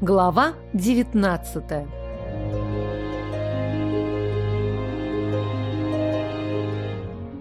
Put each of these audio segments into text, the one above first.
Глава 19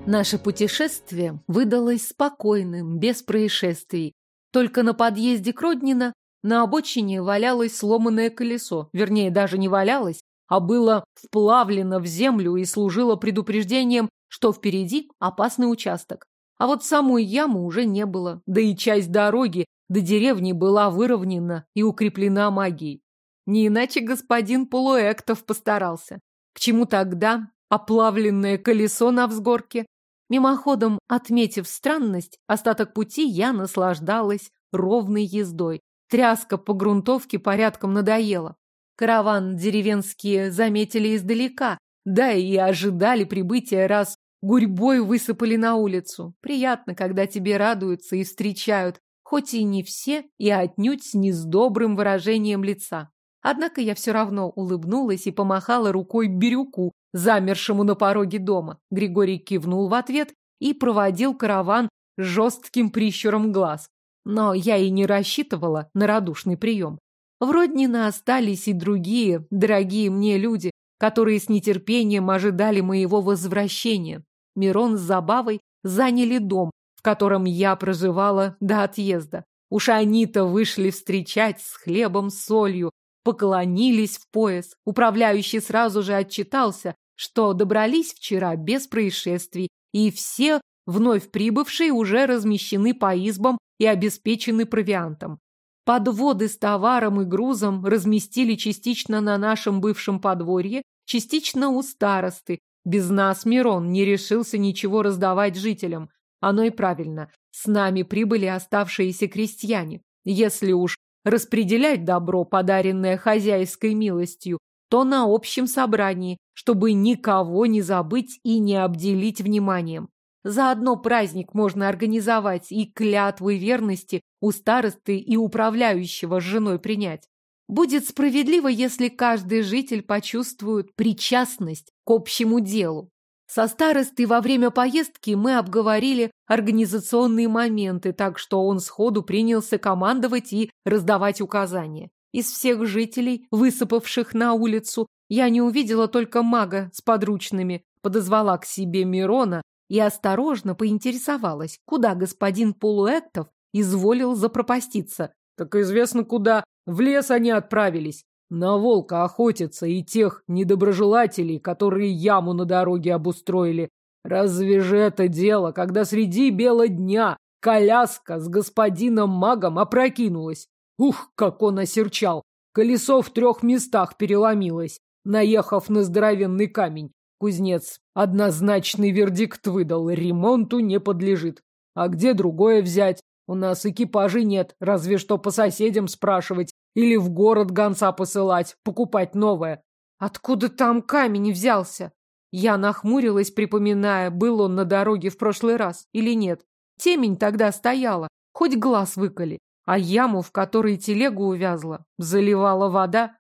Наше путешествие выдалось спокойным, без происшествий. Только на подъезде к Роднино на обочине валялось сломанное колесо. Вернее, даже не валялось, а было вплавлено в землю и служило предупреждением, что впереди опасный участок. А вот самой ямы уже не было, да и часть дороги до деревни была выровнена и укреплена магией. Не иначе господин Полуэктов постарался. К чему тогда оплавленное колесо на взгорке? Мимоходом отметив странность, остаток пути я наслаждалась ровной ездой. Тряска по грунтовке порядком надоела. Караван деревенские заметили издалека, да и ожидали прибытия, раз гурьбой высыпали на улицу. Приятно, когда тебе радуются и встречают, хоть и не все, и отнюдь не с добрым выражением лица. Однако я все равно улыбнулась и помахала рукой Бирюку, замершему на пороге дома. Григорий кивнул в ответ и проводил караван жестким прищуром глаз. Но я и не рассчитывала на радушный прием. В Роднино остались и другие, дорогие мне люди, которые с нетерпением ожидали моего возвращения. Мирон с Забавой заняли дом, котором я проживала до отъезда. Уж они-то вышли встречать с хлебом, солью, поклонились в пояс. Управляющий сразу же отчитался, что добрались вчера без происшествий, и все вновь прибывшие уже размещены по избам и обеспечены провиантом. Подводы с товаром и грузом разместили частично на нашем бывшем подворье, частично у старосты. Без нас Мирон не решился ничего раздавать жителям. Оно и правильно. С нами прибыли оставшиеся крестьяне. Если уж распределять добро, подаренное хозяйской милостью, то на общем собрании, чтобы никого не забыть и не обделить вниманием. Заодно праздник можно организовать и клятвы верности у старосты и управляющего с женой принять. Будет справедливо, если каждый житель почувствует причастность к общему делу. Со старостой во время поездки мы обговорили организационные моменты, так что он сходу принялся командовать и раздавать указания. Из всех жителей, высыпавших на улицу, я не увидела только мага с подручными, подозвала к себе Мирона и осторожно поинтересовалась, куда господин Полуэктов изволил запропаститься. Так известно куда. В лес они отправились. На волка охотятся и тех недоброжелателей, которые яму на дороге обустроили. Разве же это дело, когда среди бела дня коляска с господином магом опрокинулась? Ух, как он осерчал! Колесо в трех местах переломилось, наехав на здоровенный камень. Кузнец однозначный вердикт выдал, ремонту не подлежит. А где другое взять? У нас экипажей нет, разве что по соседям спрашивать или в город гонца посылать, покупать новое. Откуда там камень взялся? Я нахмурилась, припоминая, был он на дороге в прошлый раз или нет. Темень тогда стояла, хоть глаз выколи, а яму, в которой телегу увязла, заливала вода.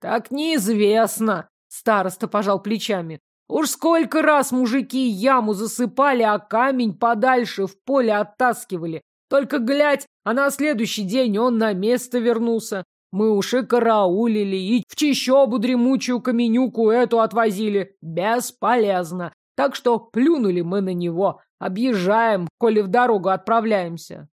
Так неизвестно, староста пожал плечами. Уж сколько раз мужики яму засыпали, а камень подальше в поле оттаскивали. Только глядь, а на следующий день он на место вернулся. Мы уж и караулили, и в чищобу дремучую каменюку эту отвозили. Бесполезно. Так что плюнули мы на него. Объезжаем, коли в дорогу отправляемся.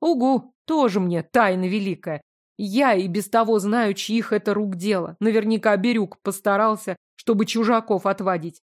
Угу, тоже мне тайна великая. Я и без того знаю, чьих это рук дело. Наверняка Бирюк постарался, чтобы чужаков отводить.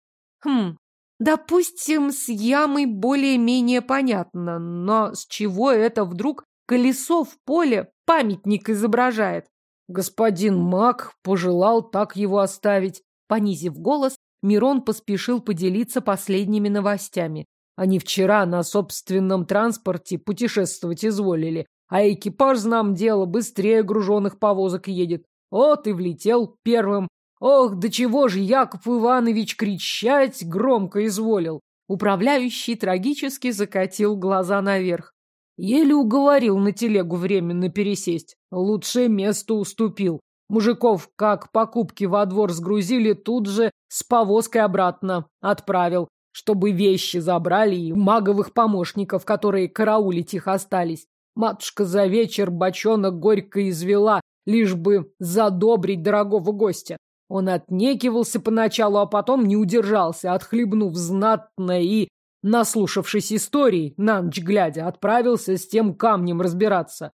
Хм, допустим, с ямой более-менее понятно, но с чего это вдруг колесо в поле памятник изображает? Господин Мак пожелал так его оставить. Понизив голос, Мирон поспешил поделиться последними новостями. Они вчера на собственном транспорте путешествовать изволили, а экипаж, знам дело, быстрее груженных повозок едет. Вот и влетел первым, Ох, до чего же Яков Иванович кричать громко изволил. Управляющий трагически закатил глаза наверх. Еле уговорил на телегу временно пересесть. Лучшее место уступил. Мужиков, как покупки во двор сгрузили, тут же с повозкой обратно отправил, чтобы вещи забрали и маговых помощников, которые караулить их остались. Матушка за вечер бочонок горько извела лишь бы задобрить дорогого гостя. Он отнекивался поначалу, а потом не удержался, отхлебнув знатно и, наслушавшись историй, на ночь глядя, отправился с тем камнем разбираться.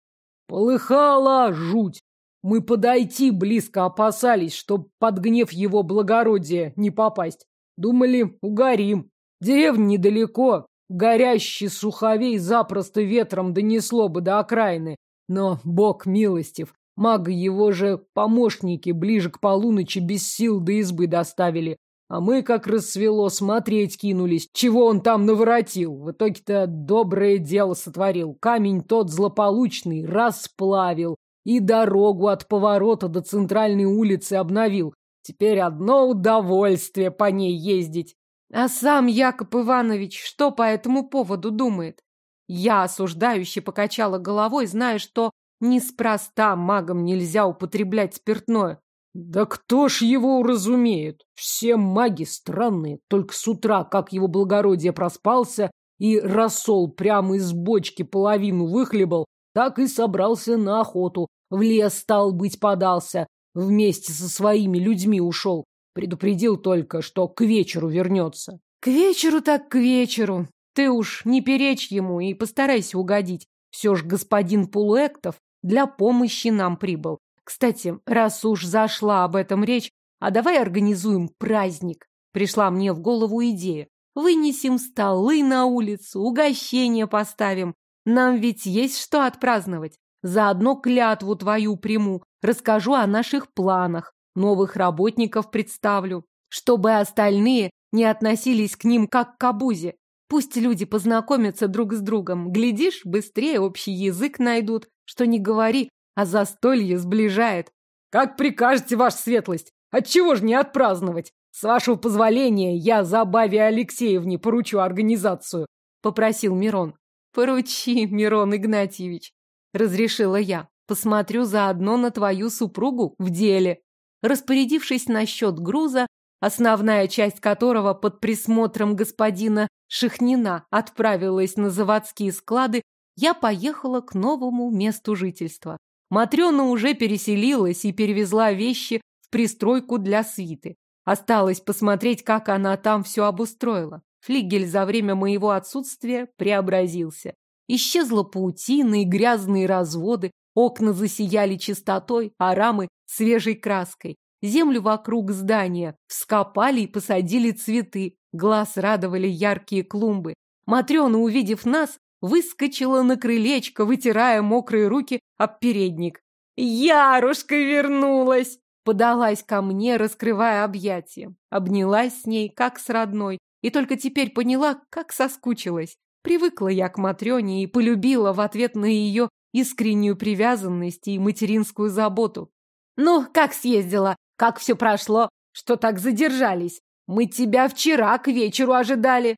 Полыхала жуть. Мы подойти близко опасались, чтоб под гнев его благородия не попасть. Думали, угорим. Деревня недалеко. Горящий суховей запросто ветром донесло бы до окраины. Но бог милостив. Мага его же помощники ближе к полуночи без сил до избы доставили. А мы, как рассвело, смотреть кинулись, чего он там наворотил. В итоге-то доброе дело сотворил. Камень тот злополучный расплавил и дорогу от поворота до центральной улицы обновил. Теперь одно удовольствие по ней ездить. А сам Яков Иванович что по этому поводу думает? Я осуждающе покачала головой, зная, что Неспроста магам нельзя употреблять спиртное. Да кто ж его уразумеет? Все маги странные. Только с утра, как его благородие проспался и рассол прямо из бочки половину выхлебал, так и собрался на охоту. В лес, стал быть, подался. Вместе со своими людьми ушел. Предупредил только, что к вечеру вернется. К вечеру так к вечеру. Ты уж не перечь ему и постарайся угодить. Все ж господин Полуэктов для помощи нам прибыл. Кстати, раз уж зашла об этом речь, а давай организуем праздник. Пришла мне в голову идея. Вынесем столы на улицу, угощения поставим. Нам ведь есть что отпраздновать. Заодно клятву твою приму, расскажу о наших планах, новых работников представлю, чтобы остальные не относились к ним как к обузе. Пусть люди познакомятся друг с другом. Глядишь, быстрее общий язык найдут. Что не говори, а застолье сближает. Как прикажете, ваша светлость? Отчего ж не отпраздновать? С вашего позволения, я Забаве Алексеевне поручу организацию, попросил Мирон. Поручи, Мирон Игнатьевич, разрешила я. Посмотрю заодно на твою супругу в деле. Распорядившись насчет груза, основная часть которого под присмотром господина Шехнина отправилась на заводские склады, я поехала к новому месту жительства. Матрена уже переселилась и перевезла вещи в пристройку для свиты. Осталось посмотреть, как она там все обустроила. Флигель за время моего отсутствия преобразился. Исчезла паутина и грязные разводы, окна засияли чистотой, а рамы свежей краской. Землю вокруг здания вскопали и посадили цветы, глаз радовали яркие клумбы. Матрена, увидев нас, выскочила на крылечко, вытирая мокрые руки об передник. «Ярушка вернулась!» Подалась ко мне, раскрывая объятия. Обнялась с ней, как с родной, и только теперь поняла, как соскучилась. Привыкла я к Матрёне и полюбила в ответ на ее искреннюю привязанность и материнскую заботу. «Ну, как съездила? Как все прошло? Что так задержались? Мы тебя вчера к вечеру ожидали!»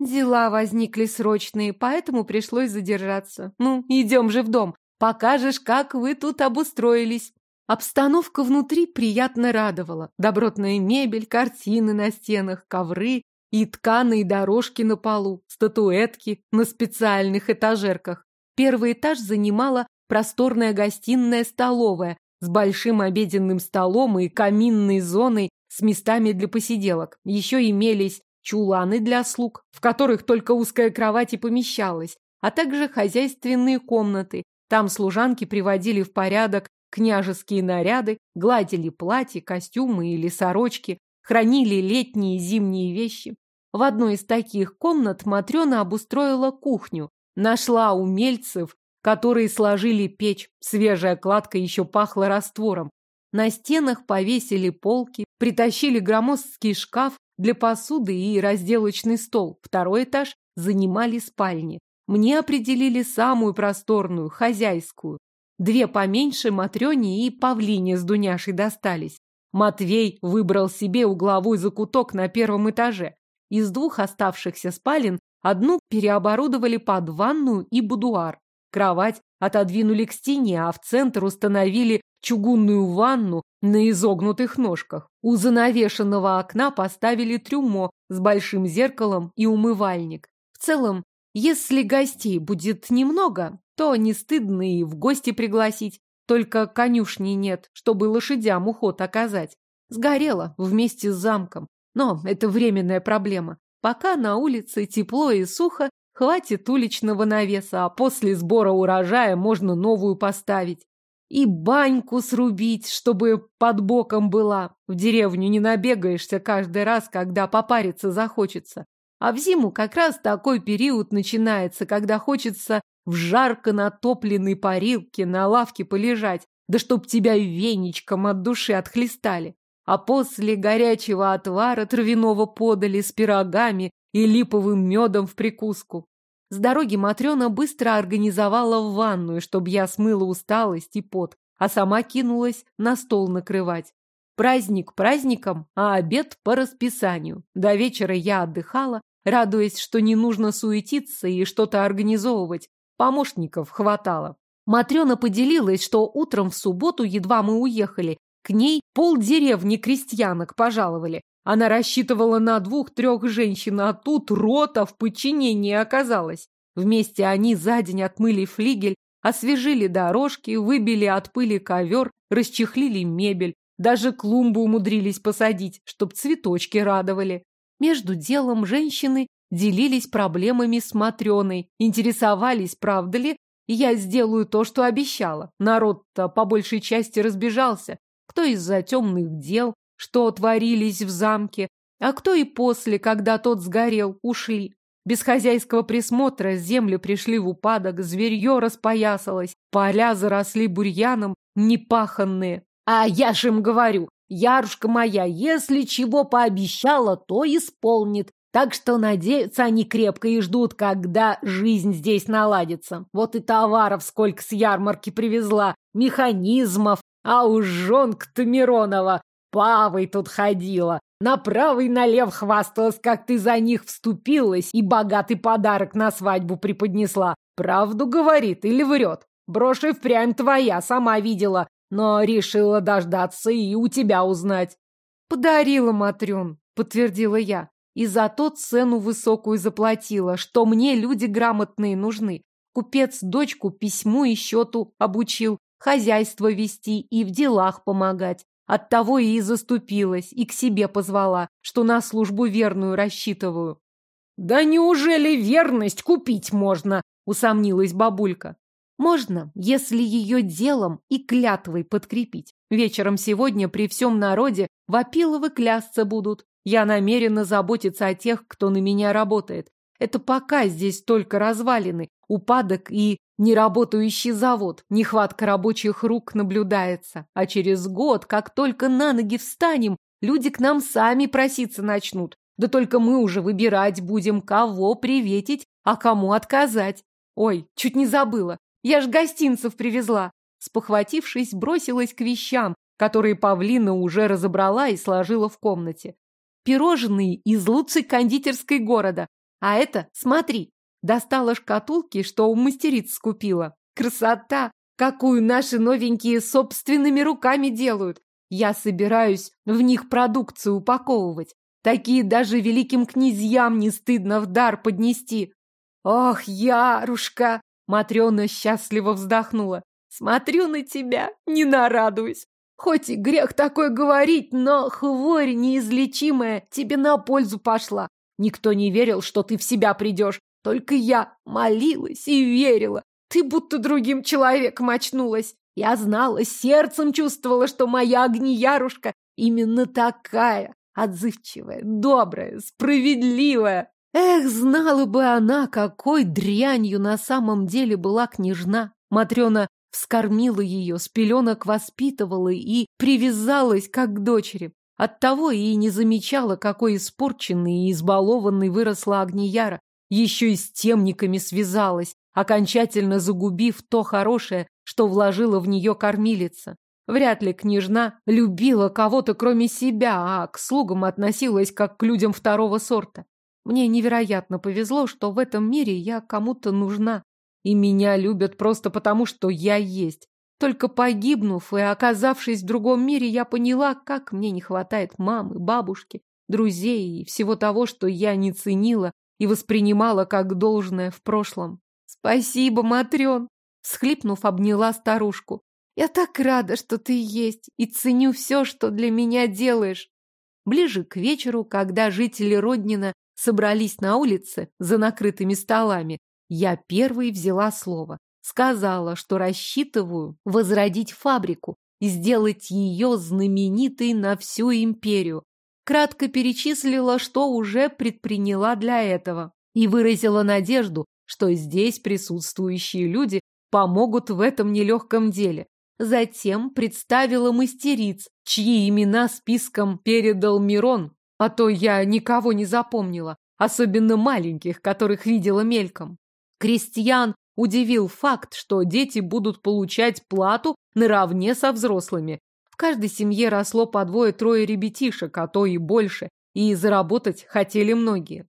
Дела возникли срочные, поэтому пришлось задержаться. Ну, идем же в дом. Покажешь, как вы тут обустроились. Обстановка внутри приятно радовала. Добротная мебель, картины на стенах, ковры и тканые дорожки на полу, статуэтки на специальных этажерках. Первый этаж занимала просторная гостиная столовая с большим обеденным столом и каминной зоной с местами для посиделок. Еще имелись чуланы для слуг, в которых только узкая кровать и помещалась, а также хозяйственные комнаты. Там служанки приводили в порядок княжеские наряды, гладили платья, костюмы или сорочки, хранили летние и зимние вещи. В одной из таких комнат Матрена обустроила кухню, нашла умельцев, которые сложили печь, свежая кладка еще пахла раствором. На стенах повесили полки, притащили громоздкий шкаф для посуды и разделочный стол. Второй этаж занимали спальни. Мне определили самую просторную, хозяйскую. Две поменьше Матрёне и Павлине с Дуняшей достались. Матвей выбрал себе угловой закуток на первом этаже. Из двух оставшихся спален одну переоборудовали под ванную и будуар. Кровать отодвинули к стене, а в центр установили чугунную ванну на изогнутых ножках. У занавешенного окна поставили трюмо с большим зеркалом и умывальник. В целом, если гостей будет немного, то не стыдно и в гости пригласить. только конюшни нет, чтобы лошадям уход оказать. Сгорела вместе с замком. Но это временная проблема. Пока на улице тепло и сухо, хватит уличного навеса, а после сбора урожая можно новую поставить. И баньку срубить, чтобы под боком была. В деревню не набегаешься каждый раз, когда попариться захочется. А в зиму как раз такой период начинается, когда хочется в жарко натопленной парилке на лавке полежать, да чтоб тебя веничком от души отхлестали. А после горячего отвара травяного подали с пирогами и липовым медом в прикуску. С дороги Матрена быстро организовала в ванную, чтобы я смыла усталость и пот, а сама кинулась на стол накрывать. Праздник праздником, а обед по расписанию. До вечера я отдыхала, радуясь, что не нужно суетиться и что-то организовывать. Помощников хватало. Матрена поделилась, что утром в субботу, едва мы уехали, к ней полдеревни крестьянок пожаловали. Она рассчитывала на двух-трех женщин, а тут рота в подчинении оказалась. Вместе они за день отмыли флигель, освежили дорожки, выбили от пыли ковер, расчехлили мебель, даже клумбу умудрились посадить, чтоб цветочки радовали. Между делом женщины делились проблемами с Матрёной, интересовались, правда ли, я сделаю то, что обещала. Народ-то по большей части разбежался, кто из-за темных дел, что творились в замке, а кто и после, когда тот сгорел, ушли. Без хозяйского присмотра земли пришли в упадок, зверье распоясалось, поля заросли бурьяном, непаханные. А я же им говорю, Ярушка моя, если чего пообещала, то исполнит. Так что надеются они крепко и ждут, когда жизнь здесь наладится. Вот и товаров сколько с ярмарки привезла, механизмов, а уж жонка-то Миронова Павой тут ходила. Направо и налево хвасталась, как ты за них вступилась и богатый подарок на свадьбу преподнесла. Правду говорит или врет? Брошь и впрямь твоя, сама видела, но решила дождаться и у тебя узнать. Подарила, Матрён, подтвердила я. И за то цену высокую заплатила, что мне люди грамотные нужны. Купец дочку письму и счету обучил, хозяйство вести и в делах помогать. Оттого и заступилась, и к себе позвала, что на службу верную рассчитываю. «Да неужели верность купить можно?» — усомнилась бабулька. «Можно, если ее делом и клятвой подкрепить. Вечером сегодня при всем народе Вапиловы клясться будут. Я намерена заботиться о тех, кто на меня работает. Это пока здесь только развалины, упадок и неработающий завод, нехватка рабочих рук наблюдается. А через год, как только на ноги встанем, люди к нам сами проситься начнут. Да только мы уже выбирать будем, кого приветить, а кому отказать. Ой, чуть не забыла. Я ж гостинцев привезла. Спохватившись, бросилась к вещам, которые Павлина уже разобрала и сложила в комнате. Пирожные из лучшей кондитерской города. А это, смотри, Достала шкатулки, что у мастериц скупила. Красота! Какую наши новенькие собственными руками делают! Я собираюсь в них продукцию упаковывать. Такие даже великим князьям не стыдно в дар поднести. Ох, Ярушка! Матрена счастливо вздохнула. Смотрю на тебя, не нарадуюсь. Хоть и грех такой говорить, но хворь неизлечимая тебе на пользу пошла. Никто не верил, что ты в себя придешь. Только я молилась и верила. Ты будто другим человеком очнулась. Я знала, сердцем чувствовала, что моя огниярушка именно такая. Отзывчивая, добрая, справедливая. Эх, знала бы она, какой дрянью на самом деле была княжна. Матрена вскормила ее, с пеленок воспитывала и привязалась, как к дочери. Оттого и не замечала, какой испорченной и избалованной выросла Агнияра еще и с темниками связалась, окончательно загубив то хорошее, что вложила в нее кормилица. Вряд ли княжна любила кого-то кроме себя, а к слугам относилась как к людям второго сорта. Мне невероятно повезло, что в этом мире я кому-то нужна. И меня любят просто потому, что я есть. Только погибнув и оказавшись в другом мире, я поняла, как мне не хватает мамы, бабушки, друзей и всего того, что я не ценила и воспринимала как должное в прошлом. «Спасибо, Матрен!» Схлипнув, обняла старушку. Я так рада, что ты есть, и ценю все, что для меня делаешь. Ближе к вечеру, когда жители Роднина собрались на улице за накрытыми столами, я первой взяла слово. Сказала, что рассчитываю возродить фабрику и сделать ее знаменитой на всю империю. Кратко перечислила, что уже предприняла для этого, и выразила надежду, что здесь присутствующие люди помогут в этом нелегком деле. Затем представила мастериц, чьи имена списком передал Мирон, а то я никого не запомнила, особенно маленьких, которых видела мельком. Крестьян удивил факт, что дети будут получать плату наравне со взрослыми. Каждой семье росло по двое-трое ребятишек, а то и больше, и заработать хотели многие.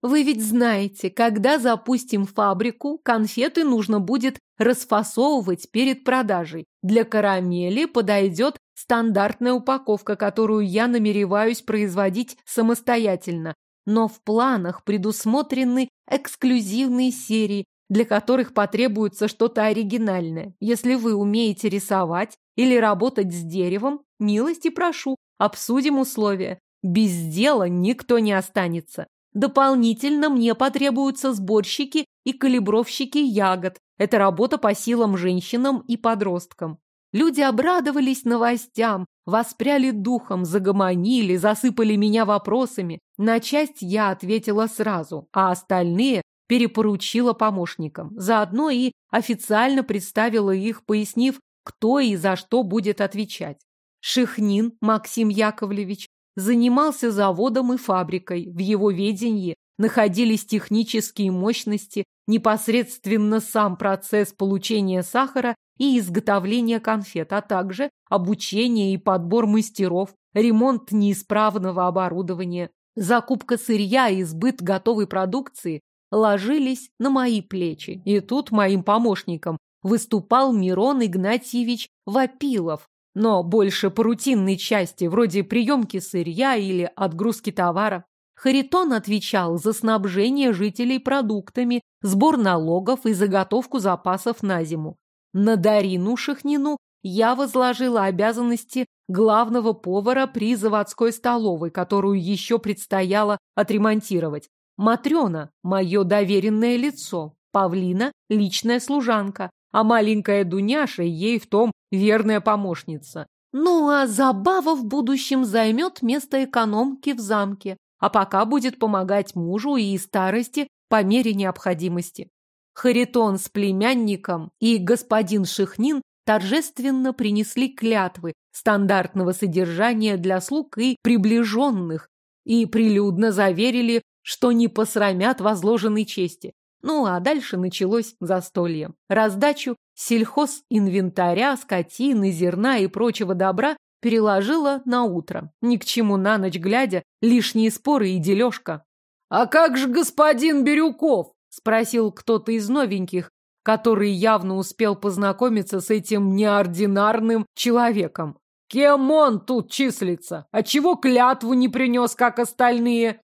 Вы ведь знаете, когда запустим фабрику, конфеты нужно будет расфасовывать перед продажей. Для карамели подойдет стандартная упаковка, которую я намереваюсь производить самостоятельно. Но в планах предусмотрены эксклюзивные серии, для которых потребуется что-то оригинальное. Если вы умеете рисовать или работать с деревом, милости прошу, обсудим условия. Без дела никто не останется. Дополнительно мне потребуются сборщики и калибровщики ягод. Это работа по силам женщинам и подросткам. Люди обрадовались новостям, воспряли духом, загомонили, засыпали меня вопросами. На часть я ответила сразу, а остальные перепоручила помощникам. Заодно и официально представила их, пояснив, кто и за что будет отвечать. Шихнин Максим Яковлевич занимался заводом и фабрикой. В его ведении находились технические мощности, непосредственно сам процесс получения сахара и изготовления конфет, а также обучение и подбор мастеров, ремонт неисправного оборудования, закупка сырья и сбыт готовой продукции ложились на мои плечи. И тут моим помощником выступал Мирон Игнатьевич Вапилов, но больше по рутинной части, вроде приемки сырья или отгрузки товара. Харитон отвечал за снабжение жителей продуктами, сбор налогов и заготовку запасов на зиму. На Дарину Шахнину я возложила обязанности главного повара при заводской столовой, которую еще предстояло отремонтировать. Матрена – мое доверенное лицо, Павлина – личная служанка, а маленькая Дуняша ей в том верная помощница. Ну, а Забава в будущем займет место экономки в замке, а пока будет помогать мужу и старости по мере необходимости. Харитон с племянником и господин Шихнин торжественно принесли клятвы стандартного содержания для слуг и приближенных и прилюдно заверили что не посрамят возложенной чести. Ну, а дальше началось застолье. Раздачу сельхозинвентаря, скотины, зерна и прочего добра переложила на утро. Ни к чему на ночь глядя, лишние споры и дележка. «А как же господин Бирюков?» – спросил кто-то из новеньких, который явно успел познакомиться с этим неординарным человеком. «Кем он тут числится? А чего клятву не принес, как остальные?»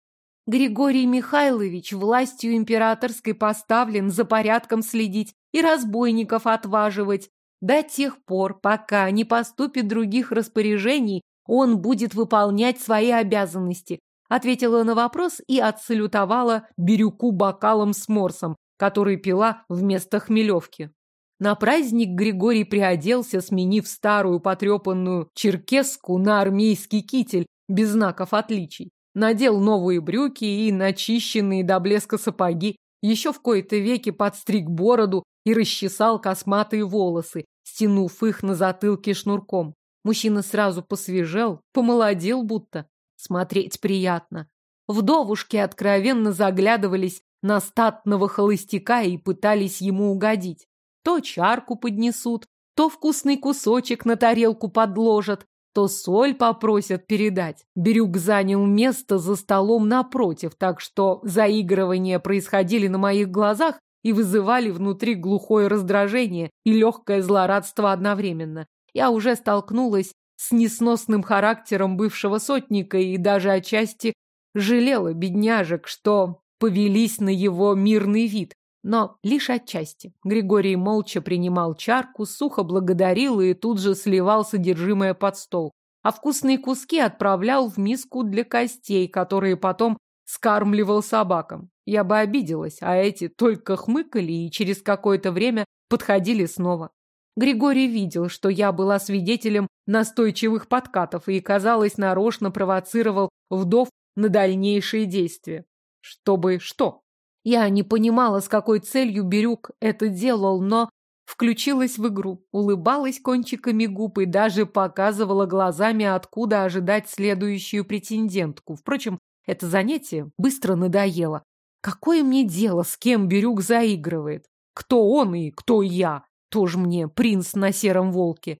Григорий Михайлович властью императорской поставлен за порядком следить и разбойников отваживать. До тех пор, пока не поступит других распоряжений, он будет выполнять свои обязанности. Ответила на вопрос и отсалютовала Бирюку бокалом с морсом, который пила вместо хмелевки. На праздник Григорий приоделся, сменив старую потрепанную черкеску на армейский китель без знаков отличий. Надел новые брюки и начищенные до блеска сапоги, еще в кои-то веки подстриг бороду и расчесал косматые волосы, стянув их на затылке шнурком. Мужчина сразу посвежел, помолодел будто. Смотреть приятно. Вдовушки откровенно заглядывались на статного холостяка и пытались ему угодить. То чарку поднесут, то вкусный кусочек на тарелку подложат, то соль попросят передать. Бирюк занял место за столом напротив, так что заигрывания происходили на моих глазах и вызывали внутри глухое раздражение и легкое злорадство одновременно. Я уже столкнулась с несносным характером бывшего сотника и даже отчасти жалела бедняжек, что повелись на его мирный вид. Но лишь отчасти. Григорий молча принимал чарку, сухо благодарил и тут же сливал содержимое под стол, а вкусные куски отправлял в миску для костей, которые потом скармливал собакам. Я бы обиделась, а эти только хмыкали и через какое-то время подходили снова. Григорий видел, что я была свидетелем настойчивых подкатов и, казалось, нарочно провоцировал вдов на дальнейшие действия. Чтобы что? Я не понимала, с какой целью Бирюк это делал, но включилась в игру, улыбалась кончиками губ и даже показывала глазами, откуда ожидать следующую претендентку. Впрочем, это занятие быстро надоело. Какое мне дело, с кем Бирюк заигрывает? Кто он и кто я? Тоже мне принц на сером волке.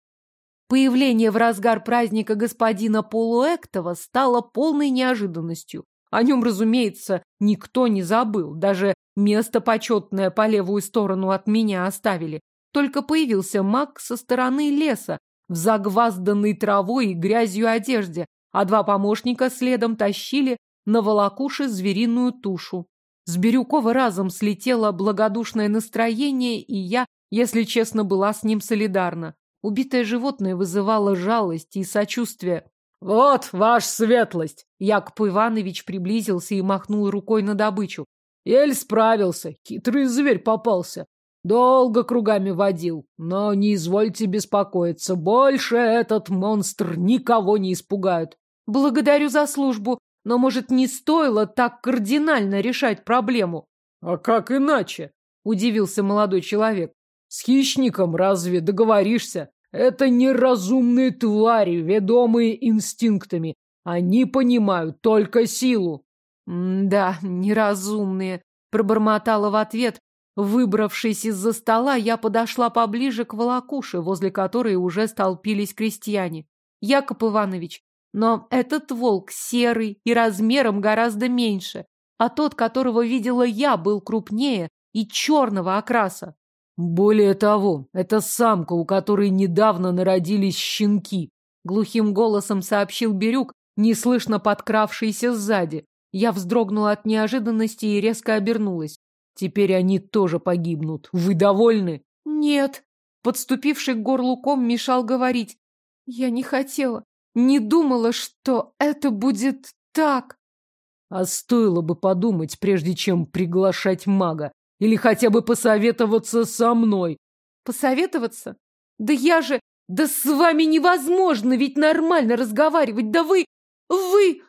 Появление в разгар праздника господина Полуэктова стало полной неожиданностью. О нем, разумеется, никто не забыл. Даже место почетное по левую сторону от меня оставили. Только появился маг со стороны леса, в загвазданной травой и грязью одежде, а два помощника следом тащили на волокуши звериную тушу. С Бирюкова разом слетело благодушное настроение, и я, если честно, была с ним солидарна. Убитое животное вызывало жалость и сочувствие. «Вот, ваша светлость!» Яков Иванович приблизился и махнул рукой на добычу. Еле справился, хитрый зверь попался. Долго кругами водил, но не извольте беспокоиться, больше этот монстр никого не испугает. Благодарю за службу, но, может, не стоило так кардинально решать проблему? А как иначе? Удивился молодой человек. С хищником разве договоришься? Это неразумные твари, ведомые инстинктами. Они понимают только силу. да, неразумные, пробормотала в ответ. Выбравшись из-за стола, я подошла поближе к волокуше, возле которой уже столпились крестьяне. Яков Иванович, но этот волк серый и размером гораздо меньше, а тот, которого видела я, был крупнее и черного окраса. Более того, это самка, у которой недавно народились щенки, глухим голосом сообщил Бирюк, неслышно подкравшийся сзади. Я вздрогнула от неожиданности и резко обернулась. Теперь они тоже погибнут. Вы довольны? Нет. Подступивший к горлу ком мешал говорить. Я не хотела. Не думала, что это будет так. А стоило бы подумать, прежде чем приглашать мага. Или хотя бы посоветоваться со мной. Посоветоваться? Да я же... Да с вами невозможно ведь нормально разговаривать. Да вы... Вы...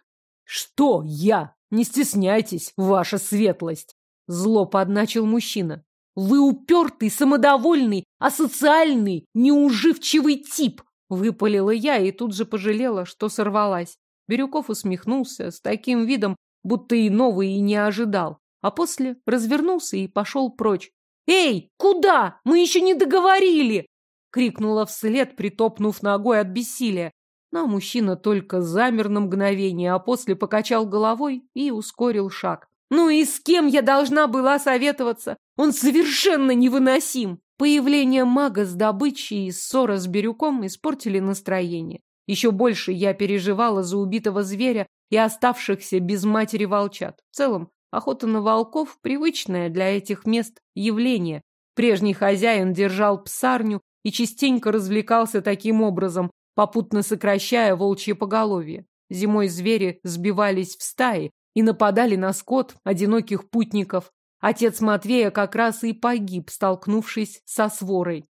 Что я? Не стесняйтесь, ваша светлость. Зло подначил мужчина. Вы упертый, самодовольный, асоциальный, неуживчивый тип. Выпалила я и тут же пожалела, что сорвалась. Бирюков усмехнулся с таким видом, будто и новый и не ожидал. А после развернулся и пошел прочь. «Эй, куда? Мы еще не договорили!» Крикнула вслед, притопнув ногой от бессилия. Но мужчина только замер на мгновение, а после покачал головой и ускорил шаг. «Ну и с кем я должна была советоваться? Он совершенно невыносим!» Появление мага с добычей и ссора с Бирюком испортили настроение. Еще больше я переживала за убитого зверя и оставшихся без матери волчат. В целом, охота на волков – привычное для этих мест явление. Прежний хозяин держал псарню и частенько развлекался таким образом, попутно сокращая волчье поголовье. Зимой звери сбивались в стаи и нападали на скот одиноких путников, Отец Матвея как раз и погиб, столкнувшись со сворой.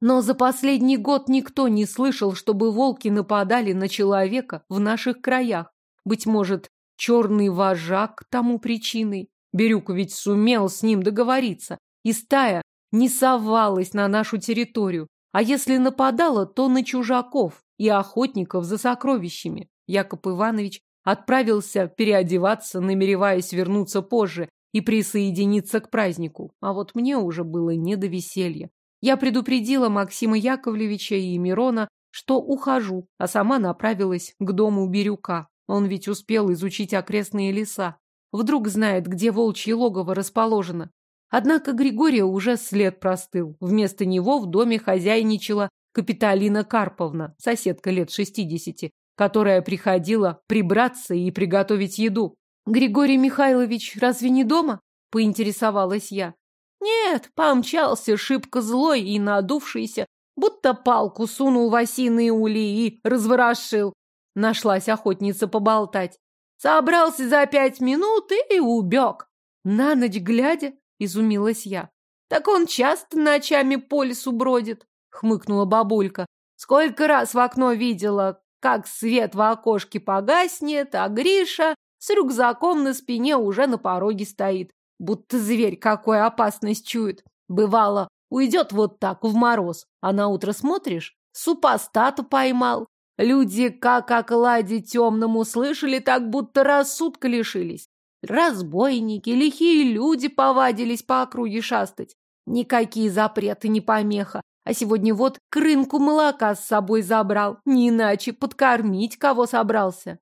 Но за последний год никто не слышал, чтобы волки нападали на человека в наших краях. Быть может, черный вожак тому причиной. Бирюк ведь сумел с ним договориться, и стая не совалась на нашу территорию, а если нападала, то на чужаков и охотников за сокровищами. Яков Иванович отправился переодеваться, намереваясь вернуться позже, и присоединиться к празднику. А вот мне уже было не до веселья. Я предупредила Максима Яковлевича и Мирона, что ухожу, а сама направилась к дому Бирюка. Он ведь успел изучить окрестные леса. Вдруг знает, где волчье логово расположено. Однако Григория уже след простыл. Вместо него в доме хозяйничала Капиталина Карповна, соседка лет шестидесяти, которая приходила прибраться и приготовить еду. «Григорий Михайлович разве не дома?» – поинтересовалась я. Нет, помчался шибко злой и надувшийся, будто палку сунул в осиные ули и разворошил. Нашлась охотница поболтать. Собрался за пять минут и убег. На ночь глядя, изумилась я. Так он часто ночами по лесу бродит, хмыкнула бабулька. Сколько раз в окно видела, как свет в окошке погаснет, а Гриша с рюкзаком на спине уже на пороге стоит, будто зверь какой опасность чует. Бывало, уйдет вот так в мороз, а на утро смотришь, супостата поймал. Люди, как о кладе темному, слышали, так будто рассудка лишились. Разбойники, лихие люди повадились по округе шастать. Никакие запреты не помеха. А сегодня вот к рынку молока с собой забрал. Не иначе подкормить кого собрался.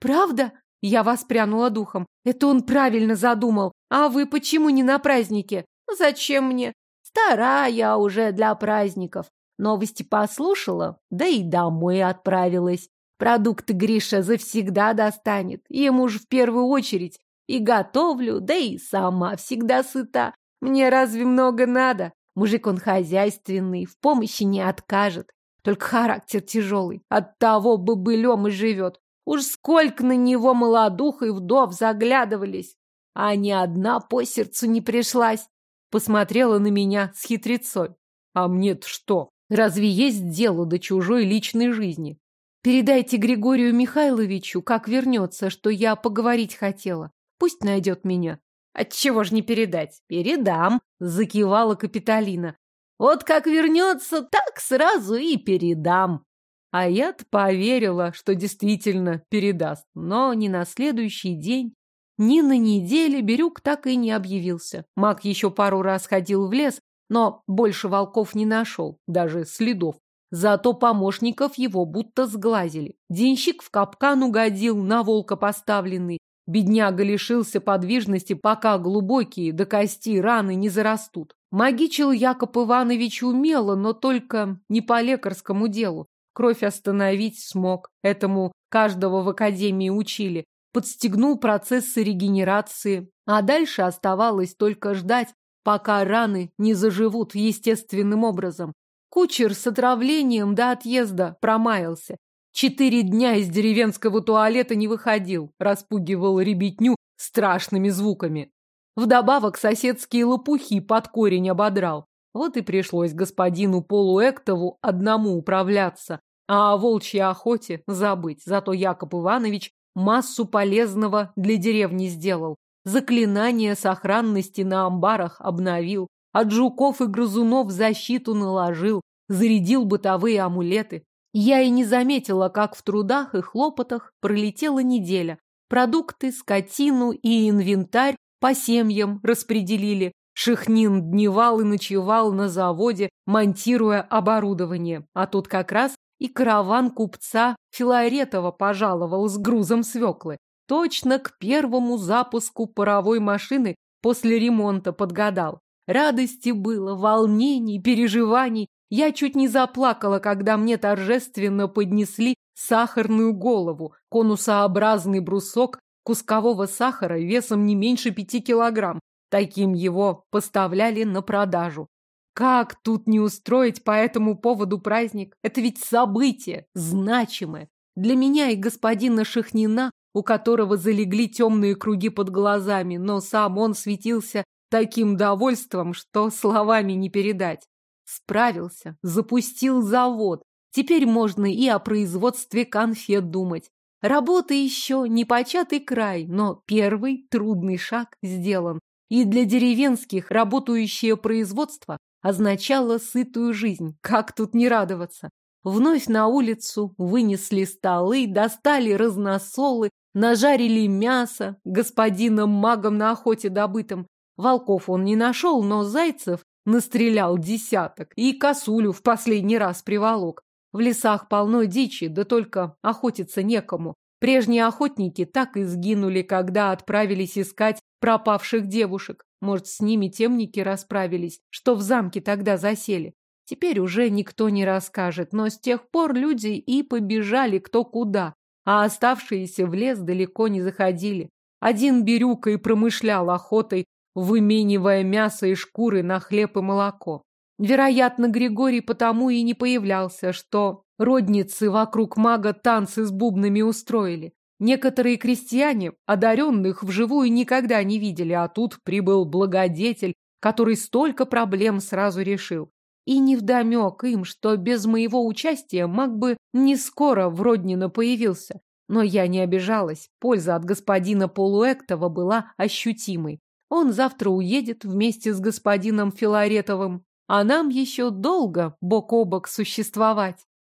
Правда? Я воспрянула духом. Это он правильно задумал. А вы почему не на празднике? Зачем мне? Стара я уже для праздников. Новости послушала, да и домой отправилась. Продукты Гриша завсегда достанет. Ему же в первую очередь. И готовлю, да и сама всегда сыта. Мне разве много надо? Мужик он хозяйственный, в помощи не откажет. Только характер тяжелый. От того бобылем и живет. Уж сколько на него молодух и вдов заглядывались. А ни одна по сердцу не пришлась. Посмотрела на меня с хитрецой. А мне-то что? Разве есть дело до чужой личной жизни? Передайте Григорию Михайловичу, как вернется, что я поговорить хотела. Пусть найдет меня. Отчего ж не передать? Передам, закивала Капитолина. Вот как вернется, так сразу и передам. А я-то поверила, что действительно передаст. Но ни на следующий день, ни на неделе Бирюк так и не объявился. Маг еще пару раз ходил в лес, но больше волков не нашел, даже следов. Зато помощников его будто сглазили. Денщик в капкан угодил, на волка поставленный. Бедняга лишился подвижности, пока глубокие до кости раны не зарастут. Магичил Якоб Иванович умело, но только не по лекарскому делу. Кровь остановить смог. Этому каждого в академии учили. Подстегнул процессы регенерации. А дальше оставалось только ждать, пока раны не заживут естественным образом. Кучер с отравлением до отъезда промаялся. Четыре дня из деревенского туалета не выходил, распугивал ребятню страшными звуками. Вдобавок соседские лопухи под корень ободрал. Вот и пришлось господину Полуэктову одному управляться, а о волчьей охоте забыть. Зато Яков Иванович массу полезного для деревни сделал. Заклинания сохранности на амбарах обновил, от жуков и грызунов защиту наложил, зарядил бытовые амулеты. Я и не заметила, как в трудах и хлопотах пролетела неделя. Продукты, скотину и инвентарь по семьям распределили. Шехнин дневал и ночевал на заводе, монтируя оборудование. А тут как раз и караван купца Филаретова пожаловал с грузом свеклы. Точно к первому запуску паровой машины после ремонта подгадал. Радости было, волнений, переживаний. Я чуть не заплакала, когда мне торжественно поднесли сахарную голову, конусообразный брусок кускового сахара весом не меньше пяти килограмм. Таким его поставляли на продажу. Как тут не устроить по этому поводу праздник? Это ведь событие, значимое. Для меня и господина Шахнина у которого залегли темные круги под глазами, но сам он светился таким довольством, что словами не передать. Справился, запустил завод. Теперь можно и о производстве конфет думать. Работа еще не початый край, но первый трудный шаг сделан. И для деревенских работающее производство означало сытую жизнь. Как тут не радоваться? Вновь на улицу вынесли столы, достали разносолы, Нажарили мясо господином магом на охоте добытым. Волков он не нашел, но зайцев настрелял десяток и косулю в последний раз приволок. В лесах полно дичи, да только охотиться некому. Прежние охотники так и сгинули, когда отправились искать пропавших девушек. Может, с ними темники расправились, что в замке тогда засели. Теперь уже никто не расскажет, но с тех пор люди и побежали кто куда а оставшиеся в лес далеко не заходили. Один Бирюка и промышлял охотой, выменивая мясо и шкуры на хлеб и молоко. Вероятно, Григорий потому и не появлялся, что родницы вокруг мага танцы с бубнами устроили. Некоторые крестьяне, одаренных вживую никогда не видели, а тут прибыл благодетель, который столько проблем сразу решил. И невдомек им, что без моего участия маг бы не скоро в Роднино появился. Но я не обижалась, польза от господина Полуэктова была ощутимой. Он завтра уедет вместе с господином Филаретовым, а нам еще долго бок о бок существовать.